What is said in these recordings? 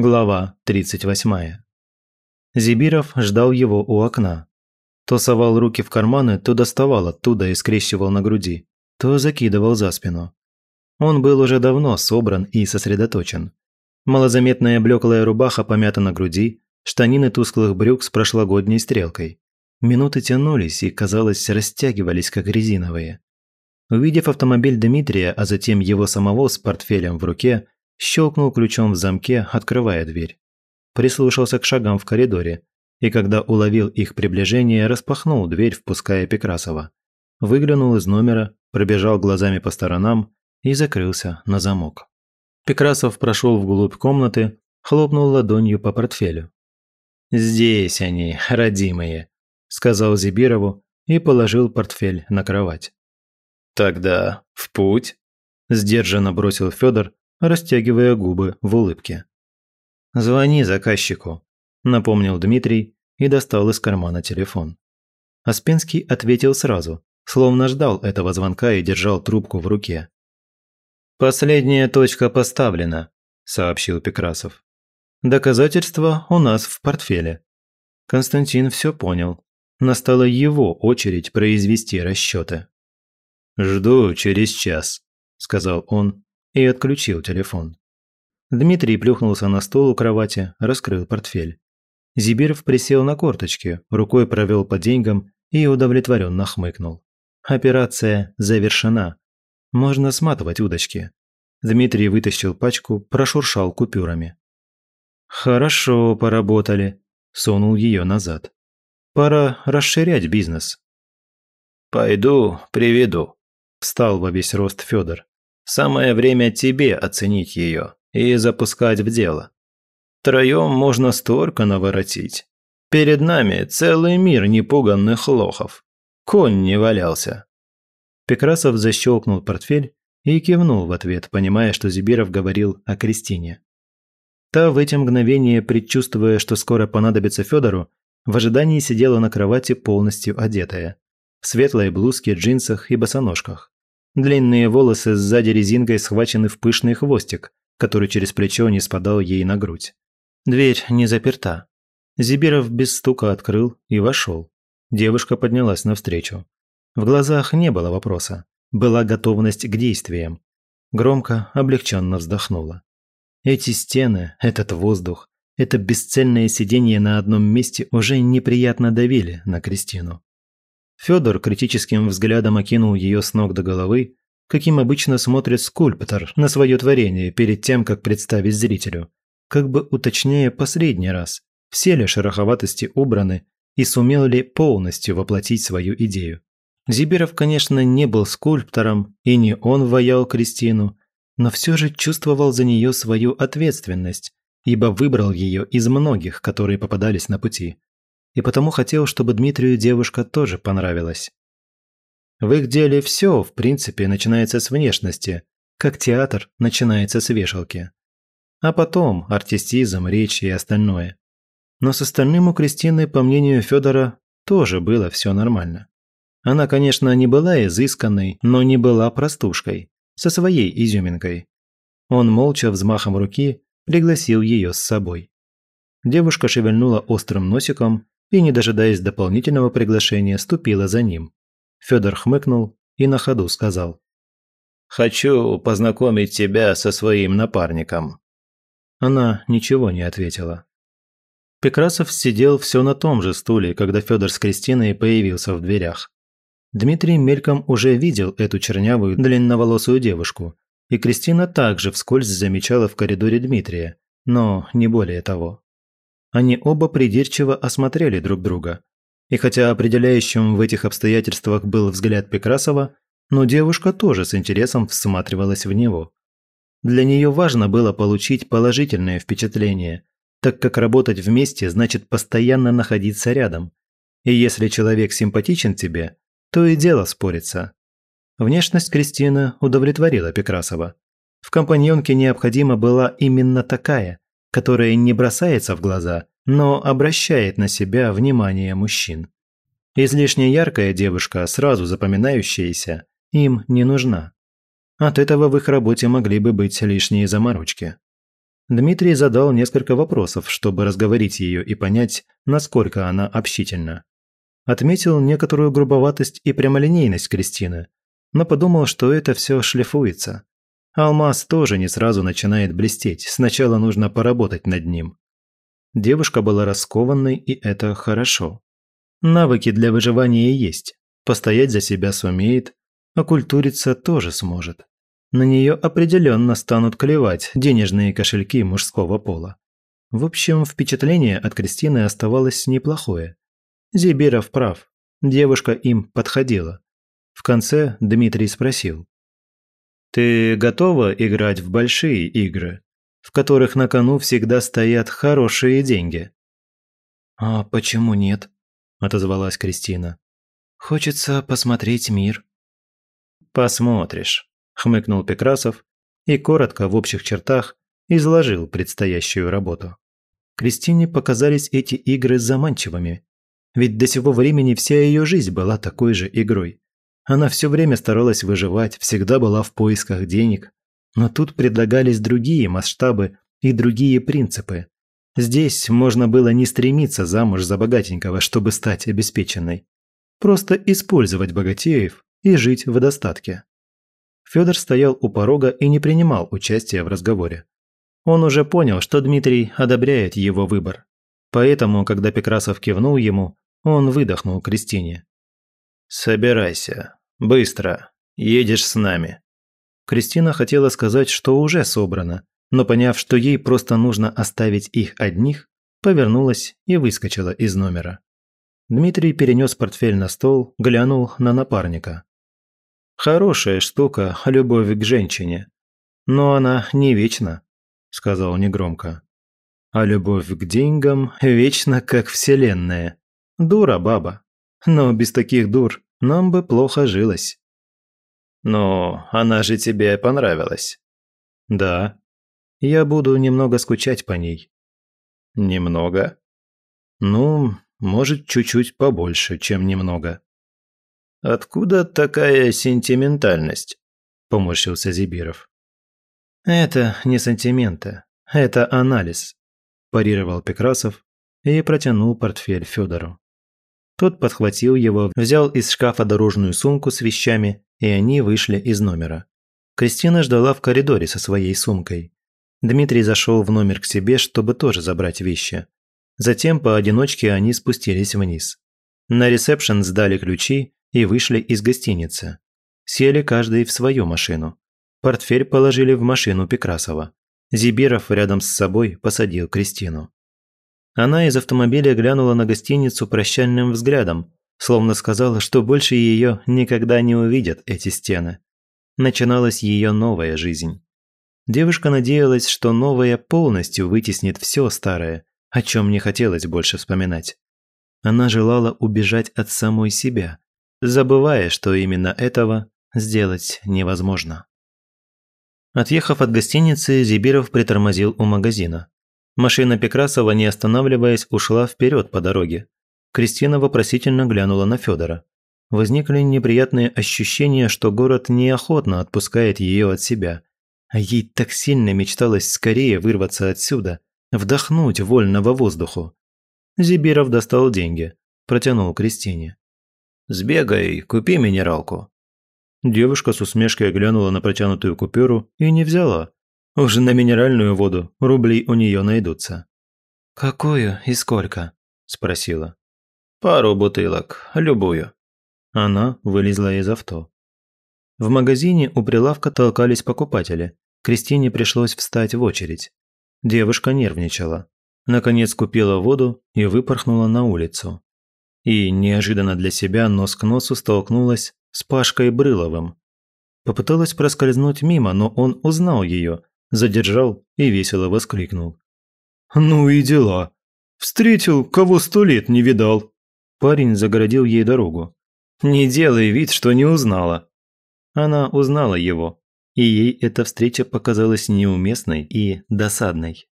Глава 38. Зибиров ждал его у окна. То совал руки в карманы, то доставал оттуда и скрещивал на груди, то закидывал за спину. Он был уже давно собран и сосредоточен. Малозаметная блеклая рубаха помята на груди, штанины тусклых брюк с прошлогодней стрелкой. Минуты тянулись и, казалось, растягивались, как резиновые. Увидев автомобиль Дмитрия, а затем его самого с портфелем в руке, щелкнул ключом в замке, открывая дверь. Прислушался к шагам в коридоре, и когда уловил их приближение, распахнул дверь, впуская Пекрасова. Выглянул из номера, пробежал глазами по сторонам и закрылся на замок. Пекрасов прошел вглубь комнаты, хлопнул ладонью по портфелю. «Здесь они, родимые», – сказал Зибирову и положил портфель на кровать. «Тогда в путь», – сдержанно бросил Федор, растягивая губы в улыбке. «Звони заказчику», – напомнил Дмитрий и достал из кармана телефон. Аспенский ответил сразу, словно ждал этого звонка и держал трубку в руке. «Последняя точка поставлена», – сообщил Пекрасов. «Доказательства у нас в портфеле». Константин все понял. Настала его очередь произвести расчеты. «Жду через час», – сказал он и отключил телефон. Дмитрий плюхнулся на стол у кровати, раскрыл портфель. Зибиров присел на корточки, рукой провел по деньгам и удовлетворенно хмыкнул. Операция завершена. Можно сматывать удочки. Дмитрий вытащил пачку, прошуршал купюрами. «Хорошо поработали», – сунул ее назад. «Пора расширять бизнес». «Пойду, приведу», – встал во весь рост Федор. Самое время тебе оценить ее и запускать в дело. Троем можно столько наворотить. Перед нами целый мир непуганных лохов. Конь не валялся. Пекрасов защелкнул портфель и кивнул в ответ, понимая, что Зибиров говорил о Кристине. Та в эти мгновения, предчувствуя, что скоро понадобится Федору, в ожидании сидела на кровати полностью одетая. В светлой блузке, джинсах и босоножках. Длинные волосы сзади резинкой схвачены в пышный хвостик, который через плечо не спадал ей на грудь. Дверь не заперта. Зибиров без стука открыл и вошел. Девушка поднялась навстречу. В глазах не было вопроса. Была готовность к действиям. Громко, облегченно вздохнула. Эти стены, этот воздух, это бесцельное сидение на одном месте уже неприятно давили на Кристину. Федор критическим взглядом окинул ее с ног до головы, каким обычно смотрит скульптор на свое творение перед тем, как представить зрителю, как бы уточняя последний раз, все ли шероховатости убраны и сумел ли полностью воплотить свою идею. Зиберов, конечно, не был скульптором, и не он ваял Кристину, но все же чувствовал за нее свою ответственность, ибо выбрал ее из многих, которые попадались на пути и потому хотел, чтобы Дмитрию девушка тоже понравилась. В их деле все, в принципе, начинается с внешности, как театр начинается с вешалки. А потом артистизм, речь и остальное. Но с остальным у Кристины, по мнению Федора, тоже было все нормально. Она, конечно, не была изысканной, но не была простушкой, со своей изюминкой. Он молча взмахом руки пригласил ее с собой. Девушка шевельнула острым носиком и, не дожидаясь дополнительного приглашения, ступила за ним. Федор хмыкнул и на ходу сказал. «Хочу познакомить тебя со своим напарником». Она ничего не ответила. Пекрасов сидел все на том же стуле, когда Федор с Кристиной появился в дверях. Дмитрий мельком уже видел эту чернявую длинноволосую девушку, и Кристина также вскользь замечала в коридоре Дмитрия, но не более того. Они оба придирчиво осмотрели друг друга. И хотя определяющим в этих обстоятельствах был взгляд Пекрасова, но девушка тоже с интересом всматривалась в него. Для нее важно было получить положительное впечатление, так как работать вместе значит постоянно находиться рядом. И если человек симпатичен тебе, то и дело спорится. Внешность Кристины удовлетворила Пекрасова. В компаньонке необходима была именно такая, которая не бросается в глаза, но обращает на себя внимание мужчин. Излишне яркая девушка, сразу запоминающаяся, им не нужна. От этого в их работе могли бы быть лишние заморочки. Дмитрий задал несколько вопросов, чтобы разговорить ее и понять, насколько она общительна. Отметил некоторую грубоватость и прямолинейность Кристины, но подумал, что это все шлифуется. Алмаз тоже не сразу начинает блестеть, сначала нужно поработать над ним. Девушка была раскованной, и это хорошо. Навыки для выживания есть, постоять за себя сумеет, а культуриться тоже сможет. На нее определенно станут клевать денежные кошельки мужского пола. В общем, впечатление от Кристины оставалось неплохое. Зибиров прав, девушка им подходила. В конце Дмитрий спросил. «Ты готова играть в большие игры, в которых на кону всегда стоят хорошие деньги?» «А почему нет?» – отозвалась Кристина. «Хочется посмотреть мир». «Посмотришь», – хмыкнул Пекрасов и коротко в общих чертах изложил предстоящую работу. Кристине показались эти игры заманчивыми, ведь до сего времени вся ее жизнь была такой же игрой. Она все время старалась выживать, всегда была в поисках денег. Но тут предлагались другие масштабы и другие принципы. Здесь можно было не стремиться замуж за богатенького, чтобы стать обеспеченной. Просто использовать богатеев и жить в достатке. Федор стоял у порога и не принимал участия в разговоре. Он уже понял, что Дмитрий одобряет его выбор. Поэтому, когда Пекрасов кивнул ему, он выдохнул Кристине. «Собирайся, «Быстро. Едешь с нами». Кристина хотела сказать, что уже собрано, но поняв, что ей просто нужно оставить их одних, повернулась и выскочила из номера. Дмитрий перенес портфель на стол, глянул на напарника. «Хорошая штука – любовь к женщине. Но она не вечна», – сказал негромко. «А любовь к деньгам вечна, как вселенная. Дура баба. Но без таких дур нам бы плохо жилось». «Ну, она же тебе понравилась». «Да. Я буду немного скучать по ней». «Немного?» «Ну, может, чуть-чуть побольше, чем немного». «Откуда такая сентиментальность?» – поморщился Зибиров. «Это не сантименты, это анализ», – парировал Пекрасов и протянул портфель Федору. Тот подхватил его, взял из шкафа дорожную сумку с вещами, и они вышли из номера. Кристина ждала в коридоре со своей сумкой. Дмитрий зашел в номер к себе, чтобы тоже забрать вещи. Затем поодиночке они спустились вниз. На ресепшн сдали ключи и вышли из гостиницы. Сели каждый в свою машину. Портфель положили в машину Пекрасова. Зибиров рядом с собой посадил Кристину. Она из автомобиля глянула на гостиницу прощальным взглядом, словно сказала, что больше ее никогда не увидят эти стены. Начиналась ее новая жизнь. Девушка надеялась, что новая полностью вытеснит все старое, о чем не хотелось больше вспоминать. Она желала убежать от самой себя, забывая, что именно этого сделать невозможно. Отъехав от гостиницы, Зибиров притормозил у магазина. Машина Пекрасова, не останавливаясь, ушла вперед по дороге. Кристина вопросительно глянула на Федора. Возникли неприятные ощущения, что город неохотно отпускает ее от себя. А ей так сильно мечталось скорее вырваться отсюда, вдохнуть вольного воздуху. Зибиров достал деньги, протянул Кристине. «Сбегай, купи минералку». Девушка с усмешкой глянула на протянутую купюру и не взяла, уже на минеральную воду рублей у нее найдутся. «Какую и сколько?» – спросила. «Пару бутылок, любую». Она вылезла из авто. В магазине у прилавка толкались покупатели. Кристине пришлось встать в очередь. Девушка нервничала. Наконец купила воду и выпорхнула на улицу. И неожиданно для себя нос к носу столкнулась с Пашкой Брыловым. Попыталась проскользнуть мимо, но он узнал ее задержал и весело воскликнул. «Ну и дела. Встретил, кого сто лет не видал». Парень загородил ей дорогу. «Не делай вид, что не узнала». Она узнала его, и ей эта встреча показалась неуместной и досадной.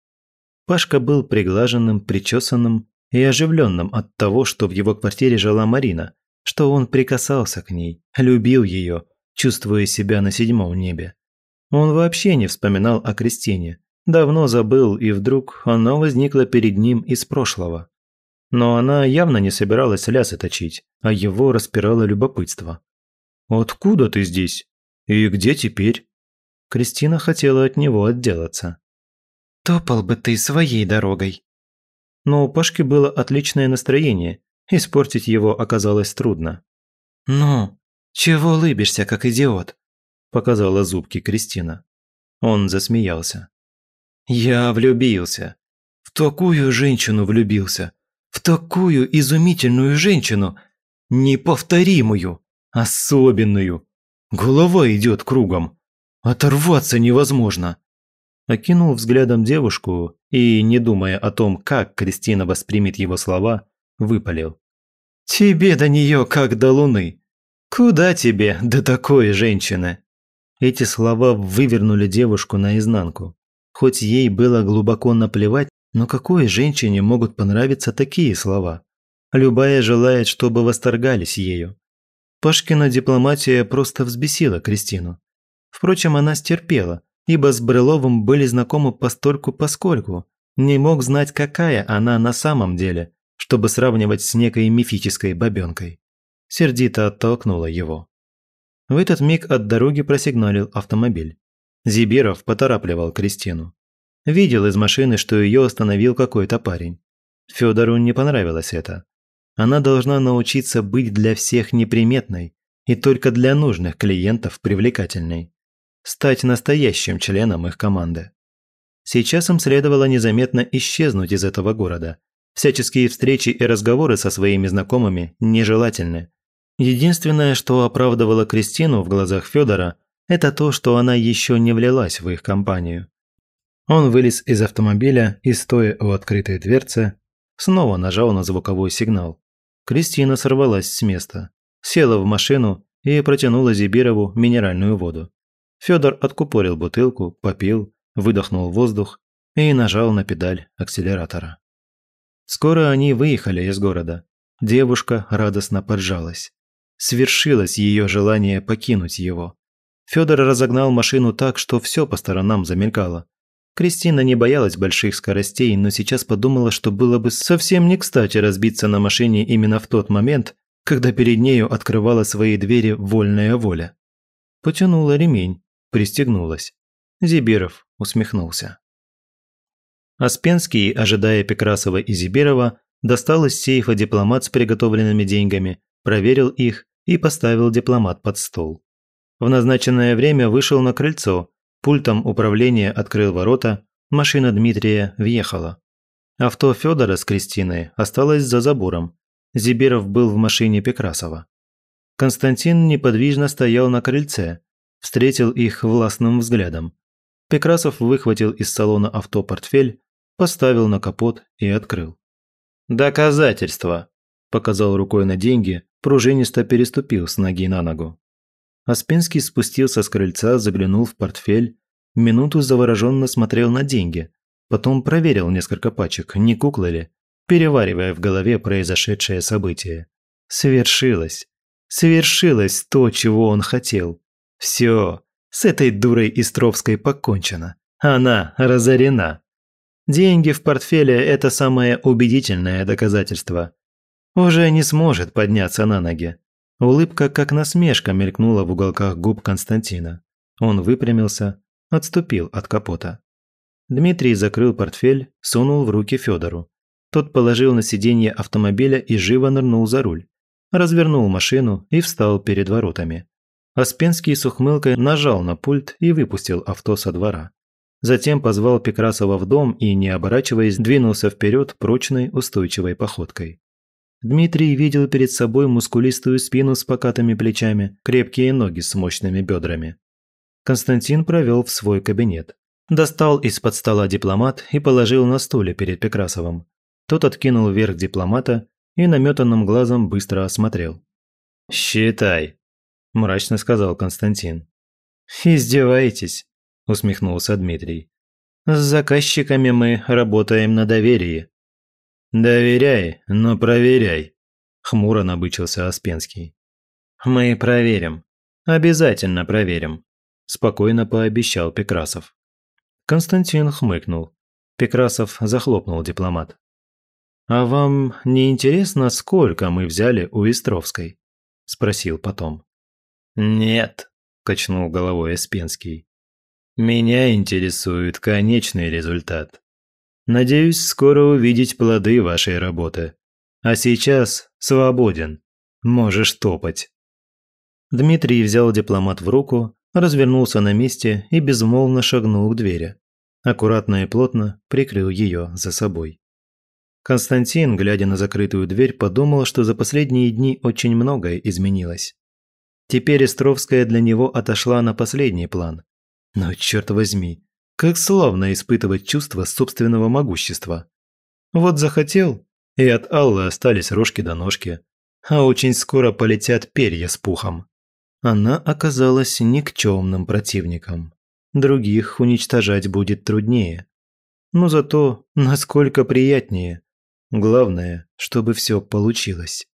Пашка был приглаженным, причесанным и оживленным от того, что в его квартире жила Марина, что он прикасался к ней, любил ее, чувствуя себя на седьмом небе. Он вообще не вспоминал о Кристине, Давно забыл, и вдруг оно возникло перед ним из прошлого. Но она явно не собиралась лясы точить, а его распирало любопытство. «Откуда ты здесь? И где теперь?» Кристина хотела от него отделаться. «Топал бы ты своей дорогой». Но у Пашки было отличное настроение, испортить его оказалось трудно. «Ну, чего улыбишься, как идиот?» – показала зубки Кристина. Он засмеялся. «Я влюбился. В такую женщину влюбился. В такую изумительную женщину. Неповторимую. Особенную. Голова идет кругом. Оторваться невозможно». Окинул взглядом девушку и, не думая о том, как Кристина воспримет его слова, выпалил. «Тебе до нее как до луны. Куда тебе до такой женщины?» Эти слова вывернули девушку наизнанку. Хоть ей было глубоко наплевать, но какой женщине могут понравиться такие слова? Любая желает, чтобы восторгались ею. Пашкина дипломатия просто взбесила Кристину. Впрочем, она стерпела, ибо с Брыловым были знакомы постольку-поскольку. Не мог знать, какая она на самом деле, чтобы сравнивать с некой мифической бабенкой. Сердито оттолкнула его. В этот миг от дороги просигналил автомобиль. Зибиров поторапливал Кристину. Видел из машины, что ее остановил какой-то парень. Федору не понравилось это. Она должна научиться быть для всех неприметной и только для нужных клиентов привлекательной. Стать настоящим членом их команды. Сейчас им следовало незаметно исчезнуть из этого города. Всяческие встречи и разговоры со своими знакомыми нежелательны. Единственное, что оправдывало Кристину в глазах Федора, это то, что она еще не влилась в их компанию. Он вылез из автомобиля и, стоя у открытой дверцы, снова нажал на звуковой сигнал. Кристина сорвалась с места, села в машину и протянула Зибирову минеральную воду. Федор откупорил бутылку, попил, выдохнул воздух и нажал на педаль акселератора. Скоро они выехали из города. Девушка радостно поджалась. Свершилось ее желание покинуть его. Федор разогнал машину так, что все по сторонам замелькало. Кристина не боялась больших скоростей, но сейчас подумала, что было бы совсем не кстати разбиться на машине именно в тот момент, когда перед нею открывала свои двери вольная воля. Потянула ремень, пристегнулась. Зибиров усмехнулся. Аспенский, ожидая Пекрасова и Зибирова, достал из сейфа дипломат с приготовленными деньгами, проверил их и поставил дипломат под стол. В назначенное время вышел на крыльцо, пультом управления открыл ворота, машина Дмитрия въехала. Авто Федора с Кристиной осталось за забором. Зиберов был в машине Пекрасова. Константин неподвижно стоял на крыльце, встретил их властным взглядом. Пекрасов выхватил из салона авто портфель, поставил на капот и открыл. «Доказательства!» – показал рукой на деньги, пружинисто переступил с ноги на ногу. Аспенский спустился с крыльца, заглянул в портфель, минуту завороженно смотрел на деньги, потом проверил несколько пачек, не куклы ли, переваривая в голове произошедшее событие. Свершилось. Свершилось то, чего он хотел. Все, с этой дурой Истровской покончено. Она разорена. Деньги в портфеле – это самое убедительное доказательство. Уже не сможет подняться на ноги. Улыбка, как насмешка, мелькнула в уголках губ Константина. Он выпрямился, отступил от капота. Дмитрий закрыл портфель, сунул в руки Федору. Тот положил на сиденье автомобиля и живо нырнул за руль. Развернул машину и встал перед воротами. Аспенский с ухмылкой нажал на пульт и выпустил авто со двора. Затем позвал Пекрасова в дом и, не оборачиваясь, двинулся вперед прочной устойчивой походкой. Дмитрий видел перед собой мускулистую спину с покатыми плечами, крепкие ноги с мощными бедрами. Константин провел в свой кабинет. Достал из-под стола дипломат и положил на стуле перед Пекрасовым. Тот откинул вверх дипломата и наметанным глазом быстро осмотрел. «Считай», – мрачно сказал Константин. «Издеваетесь?» – усмехнулся Дмитрий. «С заказчиками мы работаем на доверии. «Доверяй, но проверяй», – хмуро набычился Аспенский. «Мы проверим. Обязательно проверим», – спокойно пообещал Пекрасов. Константин хмыкнул. Пекрасов захлопнул дипломат. «А вам не интересно, сколько мы взяли у Истровской?» – спросил потом. «Нет», – качнул головой Эспенский. «Меня интересует конечный результат. Надеюсь скоро увидеть плоды вашей работы. А сейчас свободен. Можешь топать». Дмитрий взял дипломат в руку, развернулся на месте и безмолвно шагнул к двери. Аккуратно и плотно прикрыл ее за собой. Константин, глядя на закрытую дверь, подумал, что за последние дни очень многое изменилось. Теперь Истровская для него отошла на последний план. Но, черт возьми, как славно испытывать чувство собственного могущества. Вот захотел, и от Аллы остались рожки до ножки, а очень скоро полетят перья с пухом. Она оказалась никчемным противником. Других уничтожать будет труднее. Но зато насколько приятнее. Главное, чтобы все получилось.